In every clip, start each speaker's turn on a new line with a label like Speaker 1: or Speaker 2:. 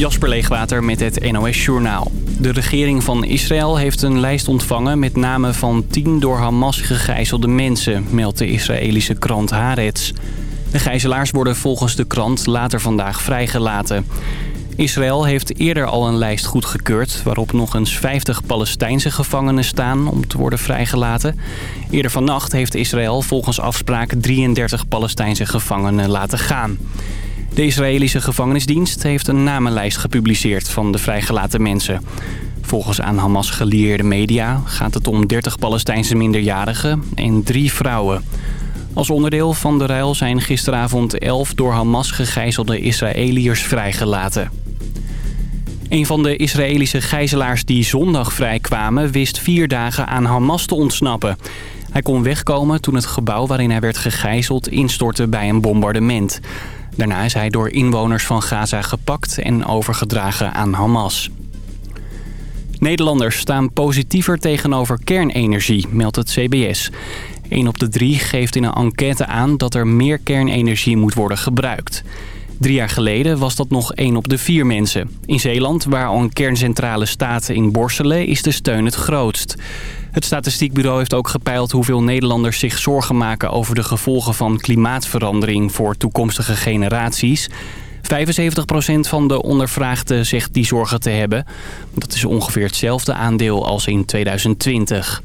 Speaker 1: Jasper Leegwater met het NOS Journaal. De regering van Israël heeft een lijst ontvangen met namen van tien door Hamas gegijzelde mensen, meldt de Israëlische krant Haaretz. De gijzelaars worden volgens de krant later vandaag vrijgelaten. Israël heeft eerder al een lijst goedgekeurd... waarop nog eens 50 Palestijnse gevangenen staan om te worden vrijgelaten. Eerder vannacht heeft Israël volgens afspraak 33 Palestijnse gevangenen laten gaan. De Israëlische gevangenisdienst heeft een namenlijst gepubliceerd van de vrijgelaten mensen. Volgens aan Hamas gelieerde media gaat het om 30 Palestijnse minderjarigen en drie vrouwen. Als onderdeel van de ruil zijn gisteravond 11 door Hamas gegijzelde Israëliërs vrijgelaten. Een van de Israëlische gijzelaars die zondag vrijkwamen... wist vier dagen aan Hamas te ontsnappen. Hij kon wegkomen toen het gebouw waarin hij werd gegijzeld instortte bij een bombardement. Daarna is hij door inwoners van Gaza gepakt en overgedragen aan Hamas. Nederlanders staan positiever tegenover kernenergie, meldt het CBS. 1 op de drie geeft in een enquête aan dat er meer kernenergie moet worden gebruikt. Drie jaar geleden was dat nog 1 op de vier mensen. In Zeeland, waar al een kerncentrale staat in Borselen, is de steun het grootst. Het statistiekbureau heeft ook gepeild hoeveel Nederlanders zich zorgen maken over de gevolgen van klimaatverandering voor toekomstige generaties. 75% van de ondervraagden zegt die zorgen te hebben. Dat is ongeveer hetzelfde aandeel als in 2020.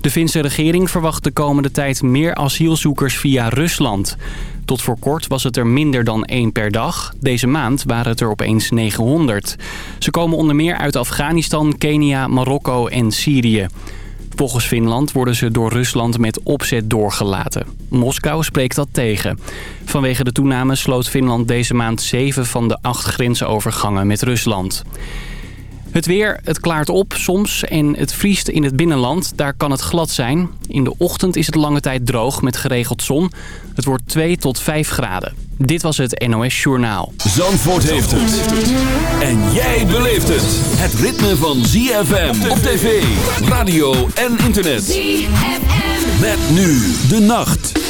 Speaker 1: De Finse regering verwacht de komende tijd meer asielzoekers via Rusland. Tot voor kort was het er minder dan één per dag. Deze maand waren het er opeens 900. Ze komen onder meer uit Afghanistan, Kenia, Marokko en Syrië. Volgens Finland worden ze door Rusland met opzet doorgelaten. Moskou spreekt dat tegen. Vanwege de toename sloot Finland deze maand zeven van de acht grensovergangen met Rusland. Het weer, het klaart op soms en het vriest in het binnenland. Daar kan het glad zijn. In de ochtend is het lange tijd droog met geregeld zon. Het wordt 2 tot 5 graden. Dit was het NOS Journaal.
Speaker 2: Zandvoort heeft het. En jij beleeft het. Het ritme van ZFM op tv, radio en internet. ZFM. Met nu de nacht.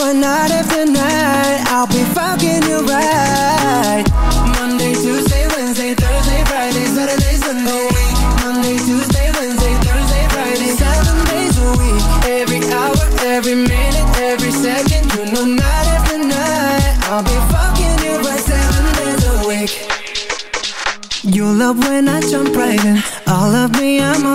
Speaker 3: one not if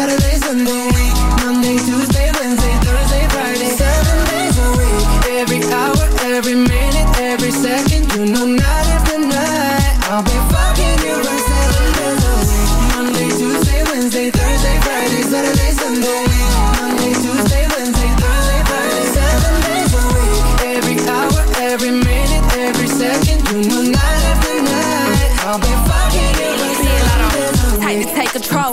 Speaker 3: better
Speaker 4: than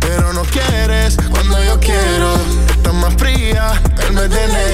Speaker 5: Pero no
Speaker 6: quieres cuando yo quiero. Estás más fría el mes
Speaker 2: de.